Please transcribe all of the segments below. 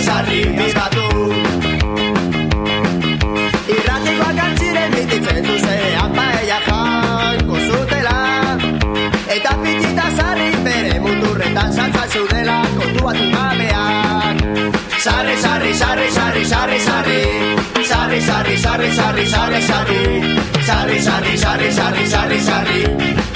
sarri, sarri, sarri Bizkatu. Irratikoak antziren bititzen zuzean paella janko zutela. Eta pitita zarri bere muturretan saltzan zudela kontuatu gabeak. Sarri, sarri, sarri, sarri, sarri, sarri. Sarri, sarri, sarri, sarri, sarri, sarri. Sarri, sarri, sarri, sarri, sarri, sarri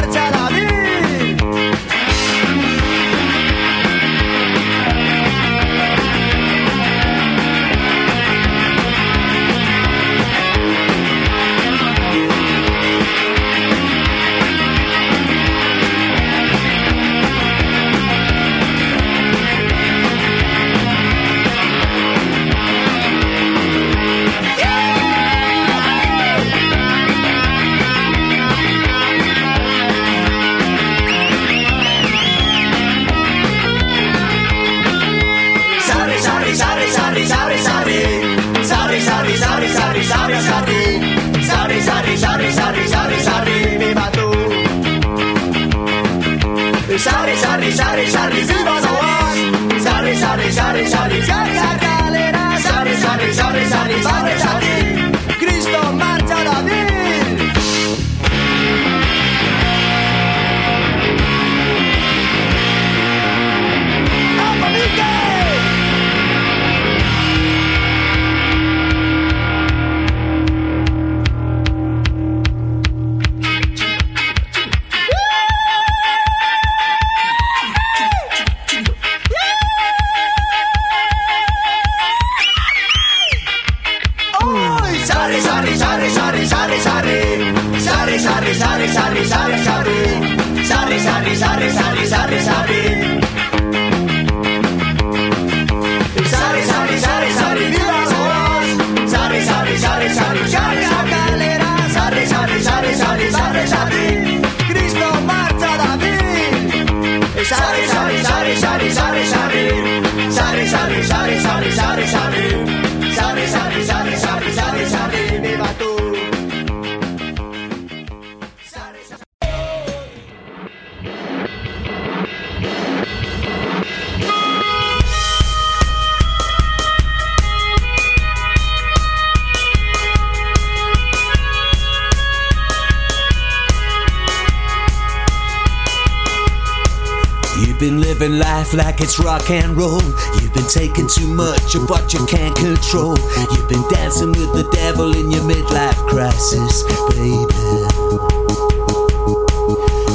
rock and roll. You've been taking too much of what you can't control. You've been dancing with the devil in your midlife crisis, baby.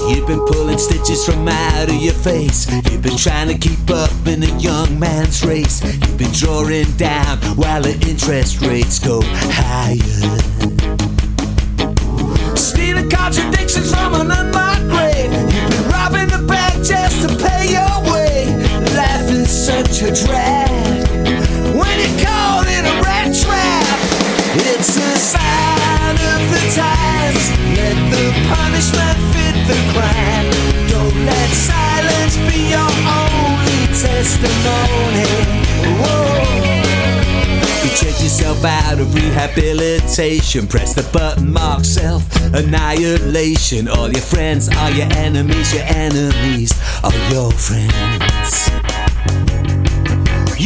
You've been pulling stitches from out of your face. You've been trying to keep up in a young man's race. You've been drawing down while the interest rates go higher. Stealing contradictions from an unmarked such drag when you're caught in a rat trap. It's a sign of the times. Let the punishment fit the crime. Don't let silence be your only testimony. Whoa. You check yourself out of rehabilitation. Press the button mark self annihilation. All your friends are your enemies, your enemies are your friends.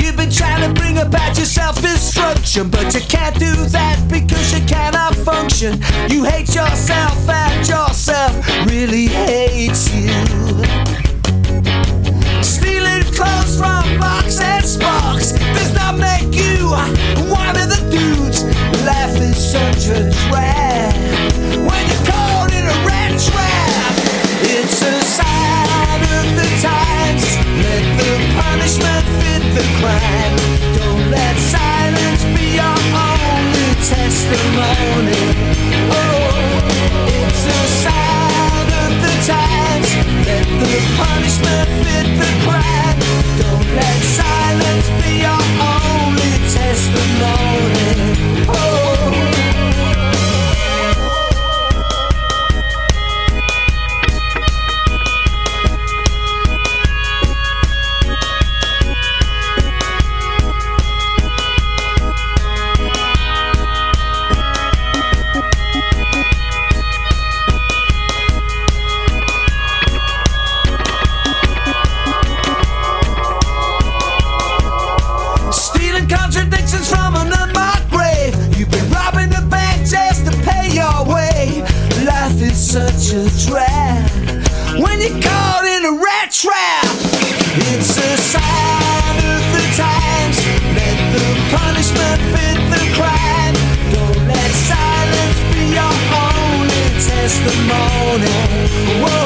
You've been trying to bring about your self destruction, but you can't do that because you cannot function. You hate yourself, and yourself really hates you. Stealing clothes from Fox and Sparks does not make you one of the dudes. Life is such a drag when you punishment fit the crime. Don't let silence be your only testimony. Oh, it's a sign of the times. Let the punishment fit the crime. Don't let silence be your only testimony. the morning. Whoa.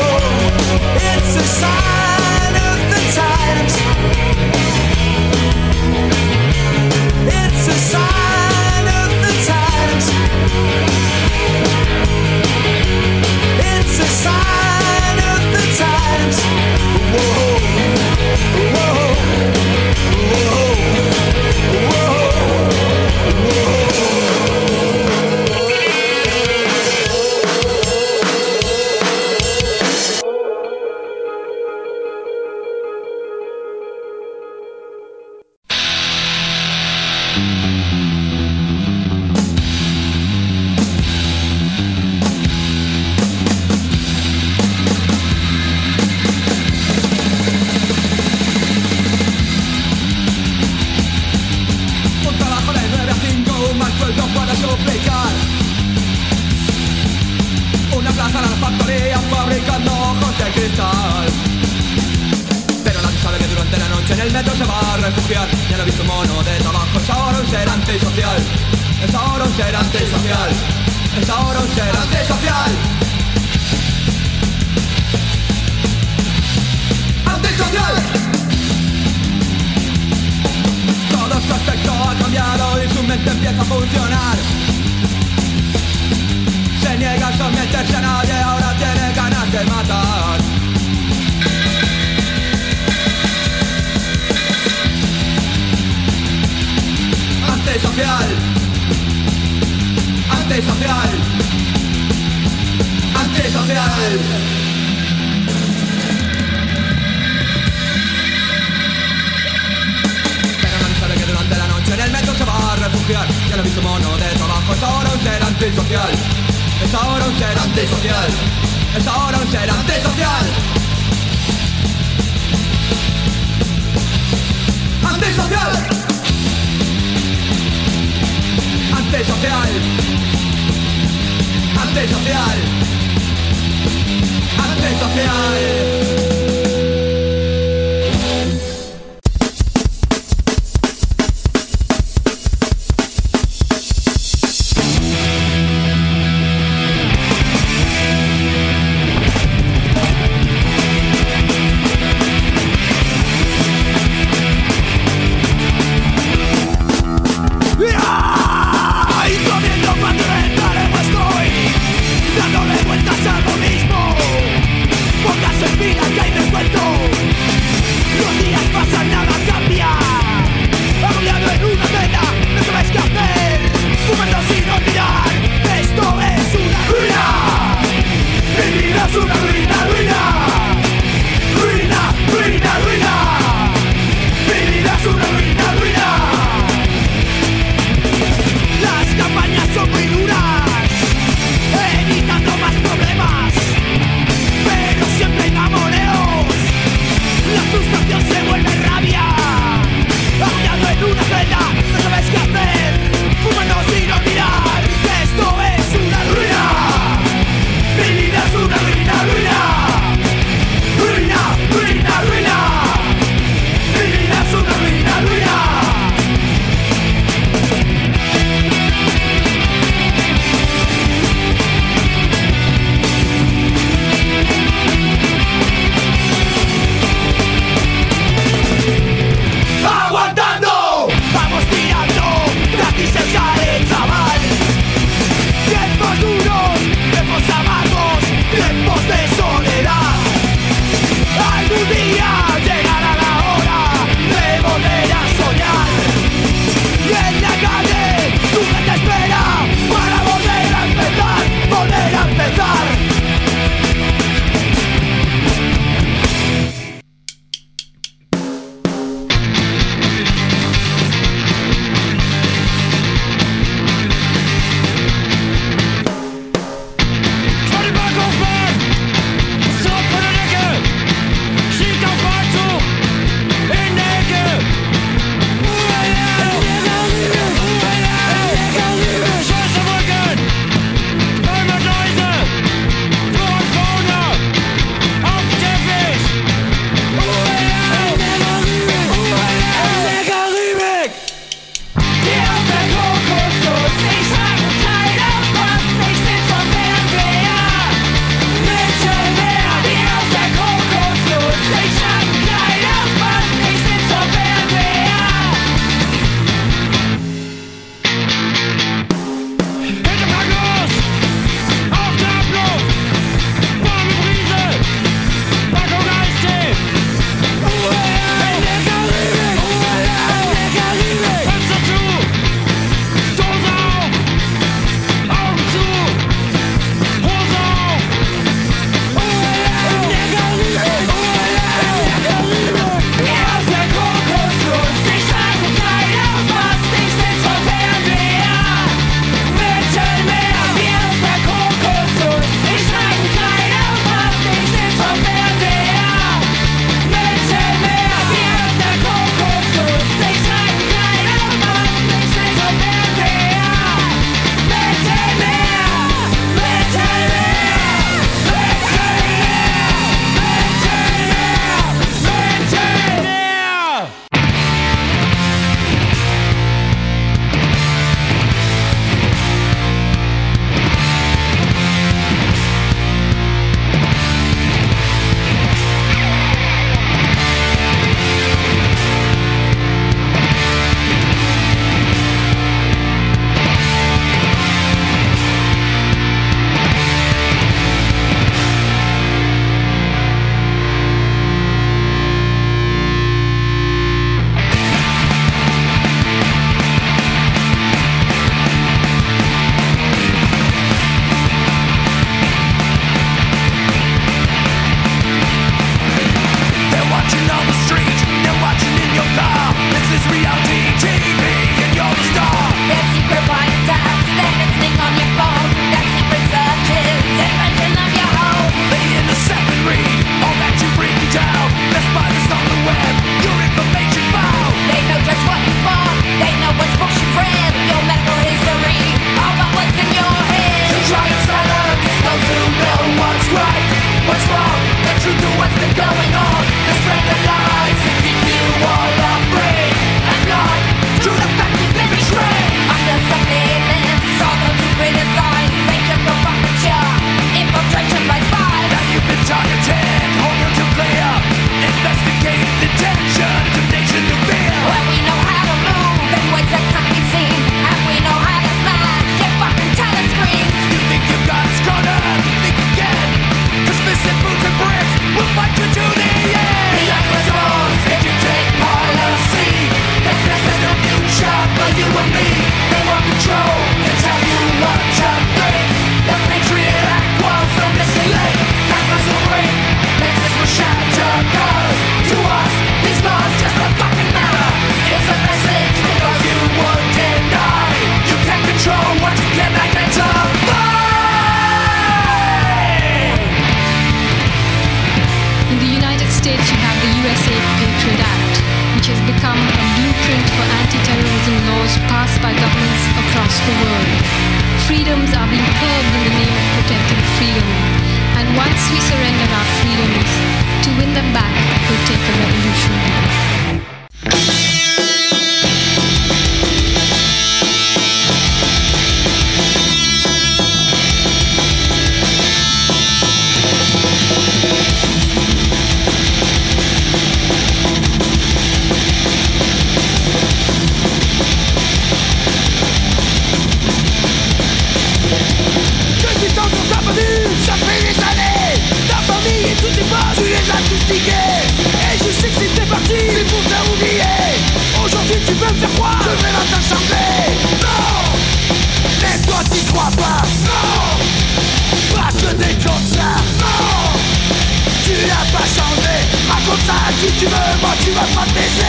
Raconte ça qui tu veux, moi tu vas pas te baiser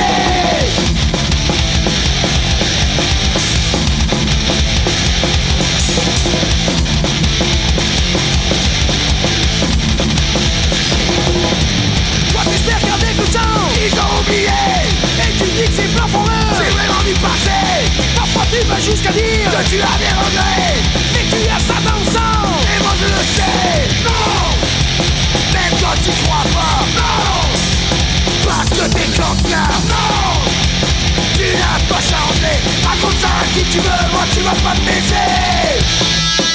Toi t'espères garder le temps Ils ont oublié. Et tu dis que c'est pas pour eux. C'est vraiment du passé. Parfois tu vas jusqu'à dire Que tu as des regrets Qui tu veux Moi tu vas pas te baiser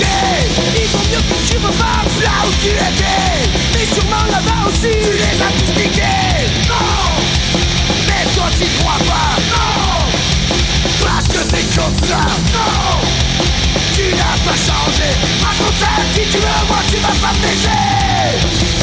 Il vaut mieux que tu repasses là où tu étais. Mais sûrement là-bas aussi, tu les as tous niqués Non. Mais toi t'y crois pas. Non. Parce que t'es comme ça. Non. Tu n'as pas changé. Raconte ça qui tu veux, moi tu vas pas me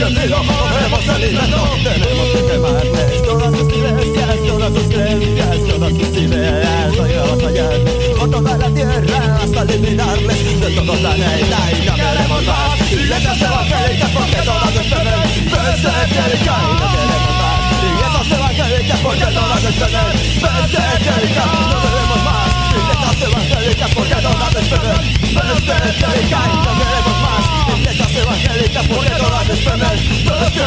Ahora hemos crecido, podemos el libreto Tenemos que quemarles todas sus iglesias Todas sus creencias, todas sus ideas Hoy vamos a hallarles por toda la tierra Hasta eliminarles de todo el planeta Y no queremos más iglesias evangélicas Porque todas dependen peste angélica Y no queremos más iglesias evangélicas Porque todas dependen peste angélica No queremos más iglesias evangélicas Porque todas dependen peste angélica Y no queremos más iglesias evangélicas Porque todas dependen peste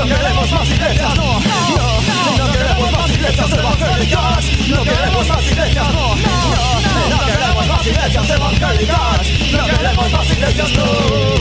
No queremos más iglesias, no, no No queremos más iglesias evangélicas. No queremos más iglesias, no, no. No queremos más iglesias evangélicas. No queremos más iglesias, no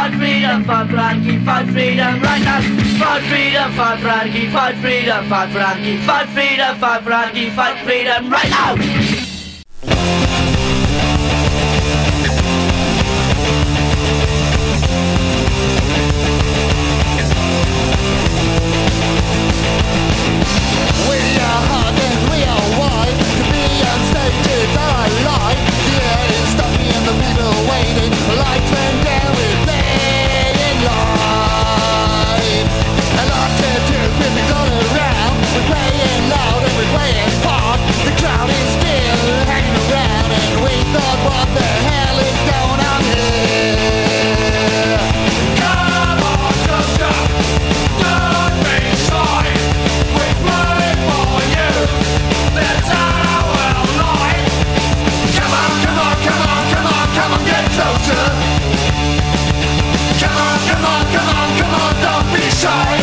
Fight freedom, fight Frankie, fight freedom right now. Fight freedom, fight Frankie, fight freedom, fight Frankie, fight freedom, fight Frankie, fight freedom right now. Come on, come on, come on, don't be shy.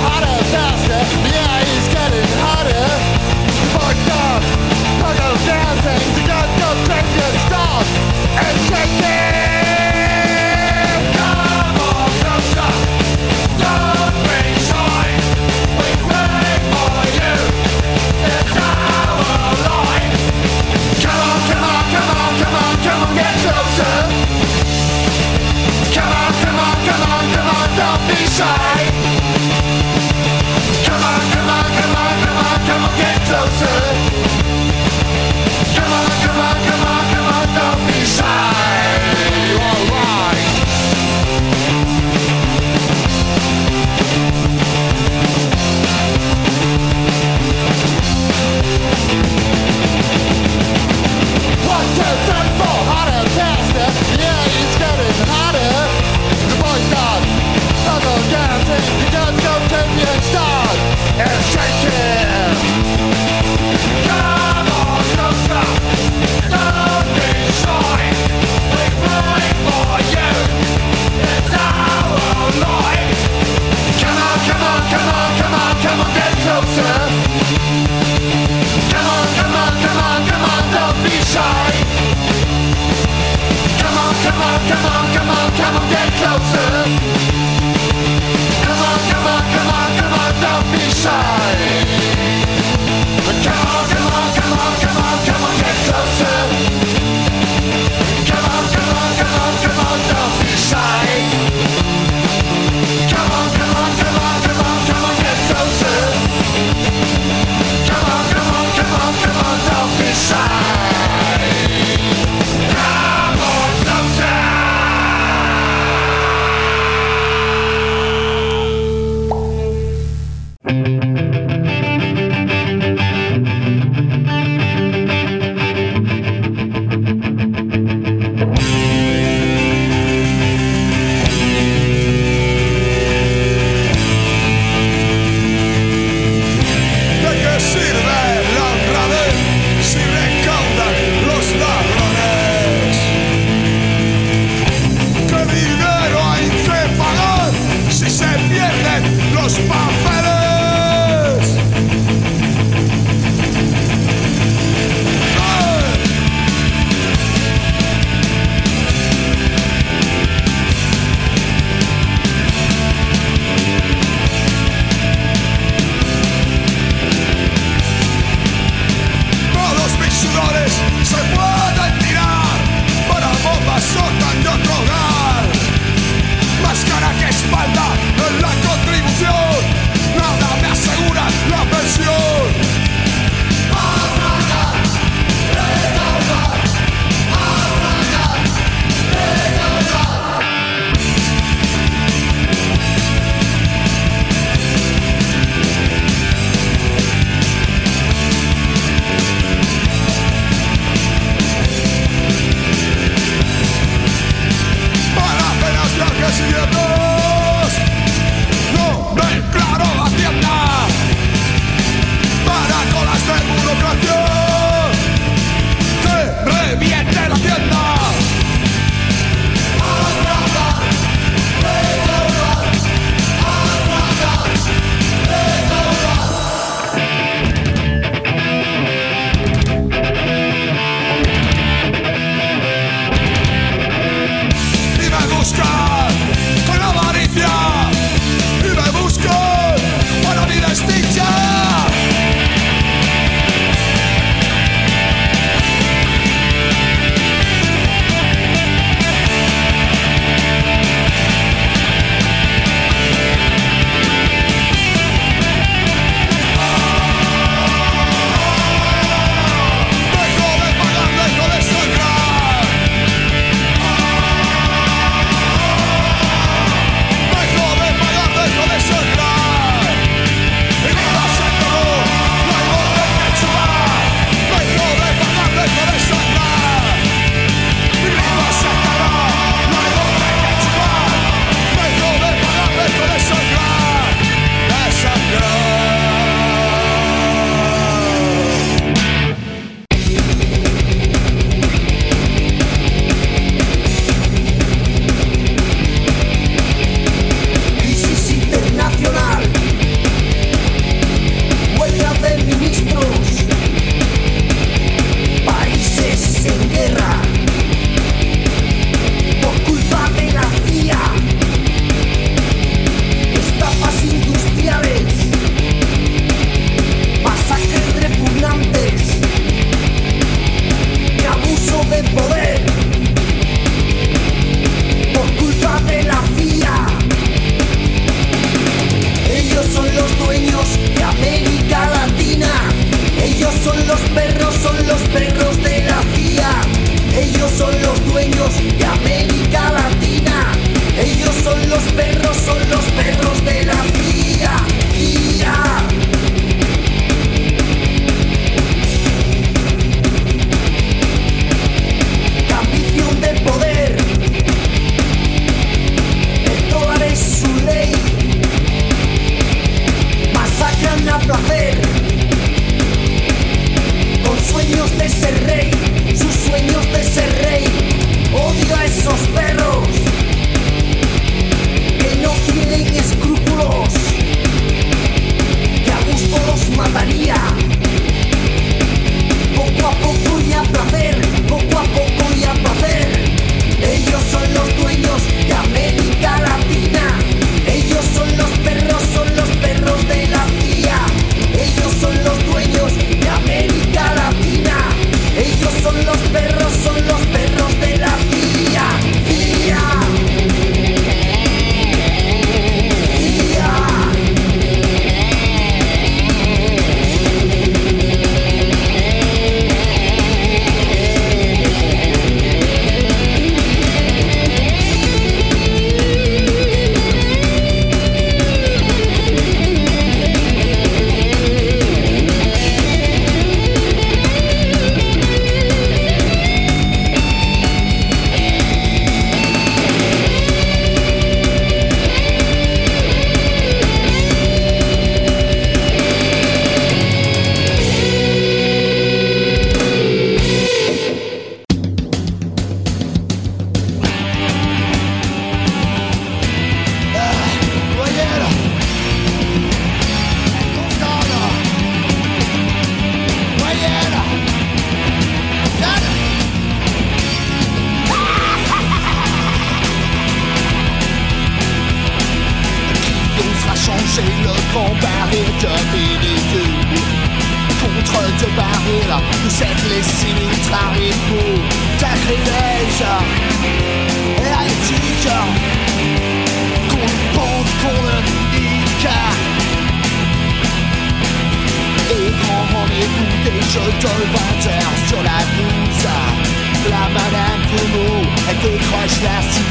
Harder, faster, yeah, he's getting hotter.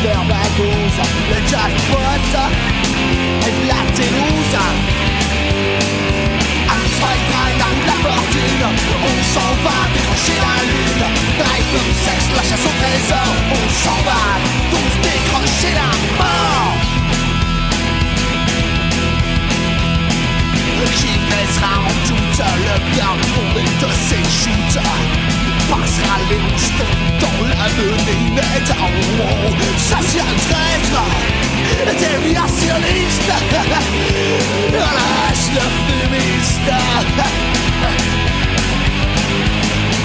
le jackpot est la Toulouse. À train dans la fortune, on s'en va décrocher la lune. Drive comme sexe, la chasse au trésor, on s'en va tous décrocher la mort. Qui baissera en doute le bien fondé de ses chutes Pascal Winston dans la l'avenir est en haut Social traître, déviationniste Lâche le fumiste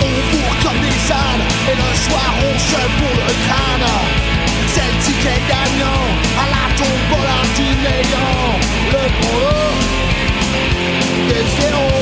On court comme des ânes et le soir on se pour le crâne C'est le ticket gagnant à la tombe du néant Le pro des zéros.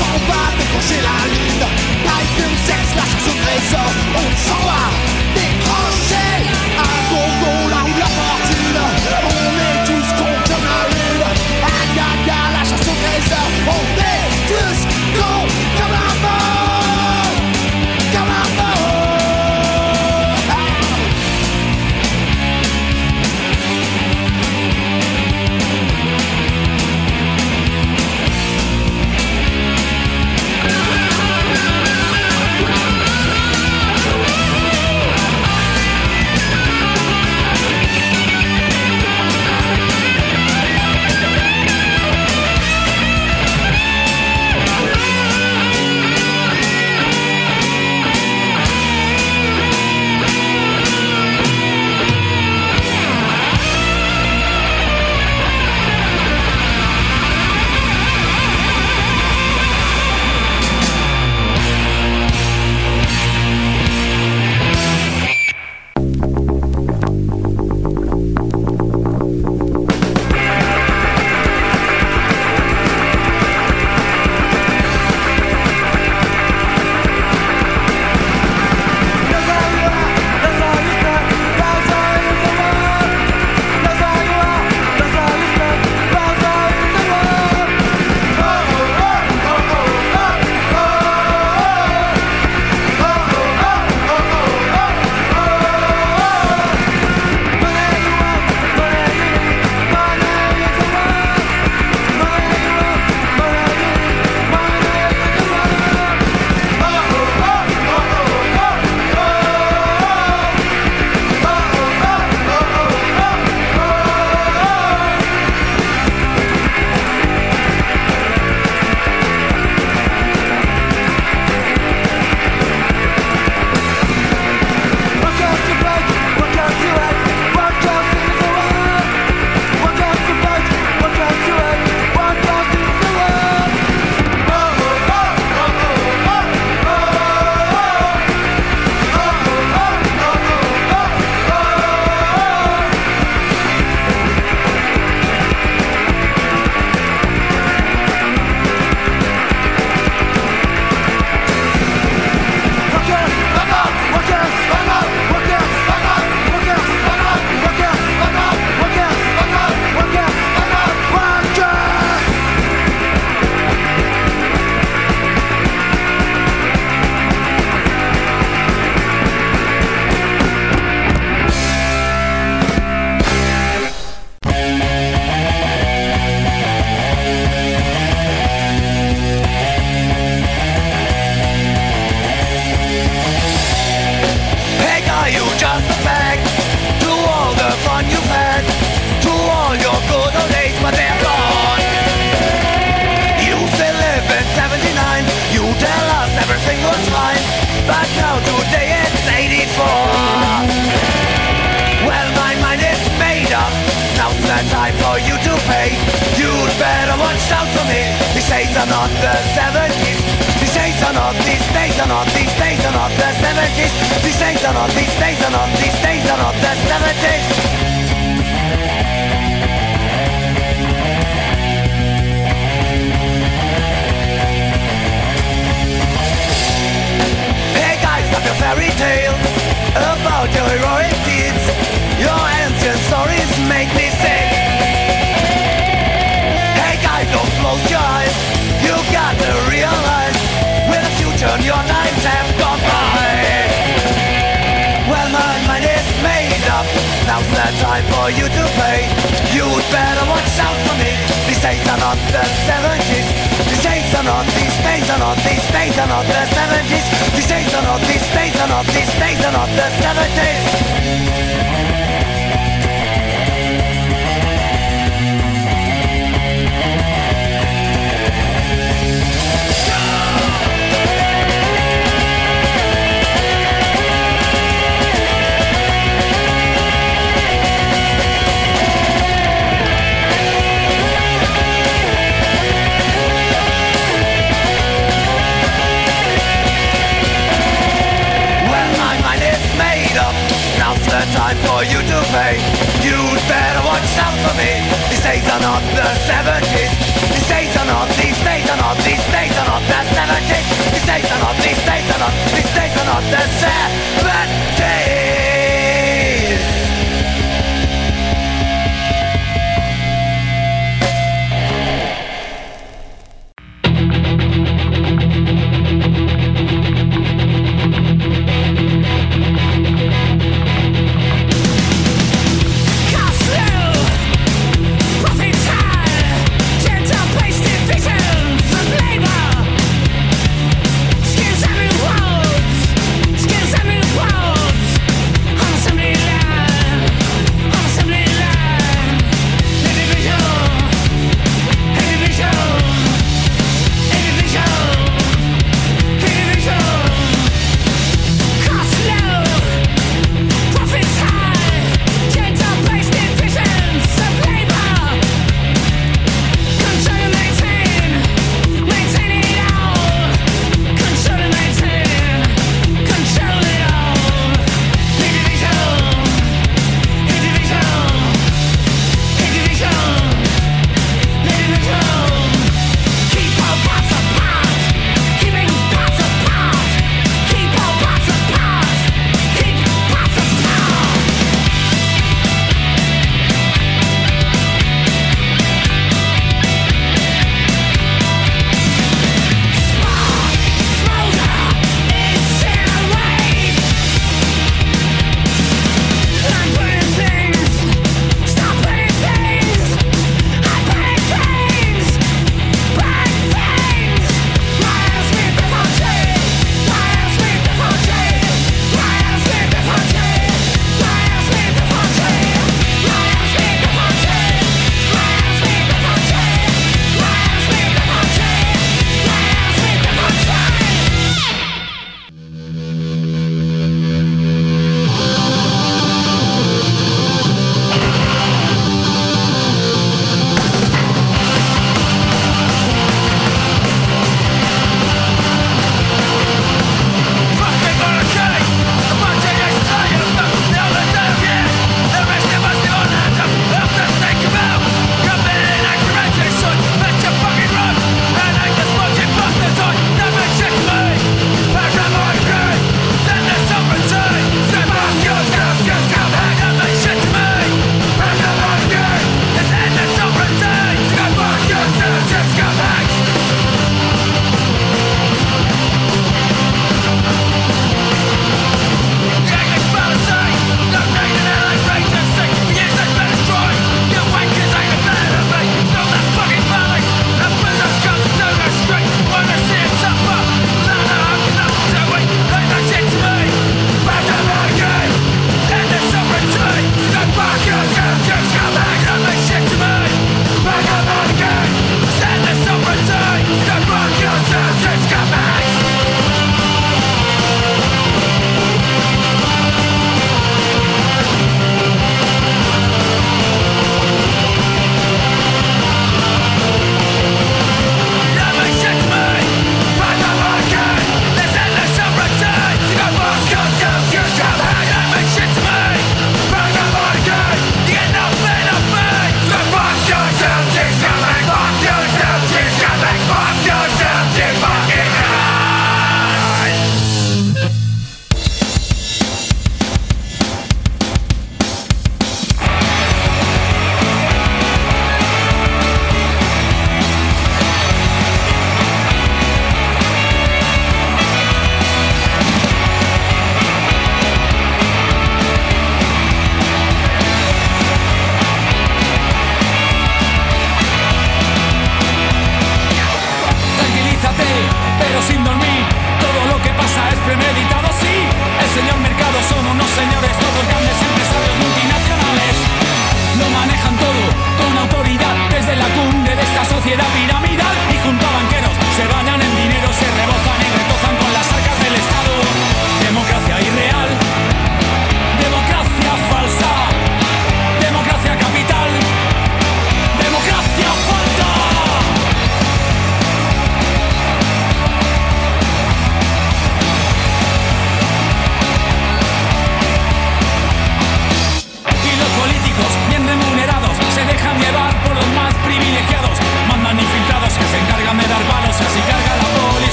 s'en va décrocher la lune Life and sex, la chasse au trésor On s'en va. Décrocher Un gogo là où la fortune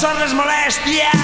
són les molèsties.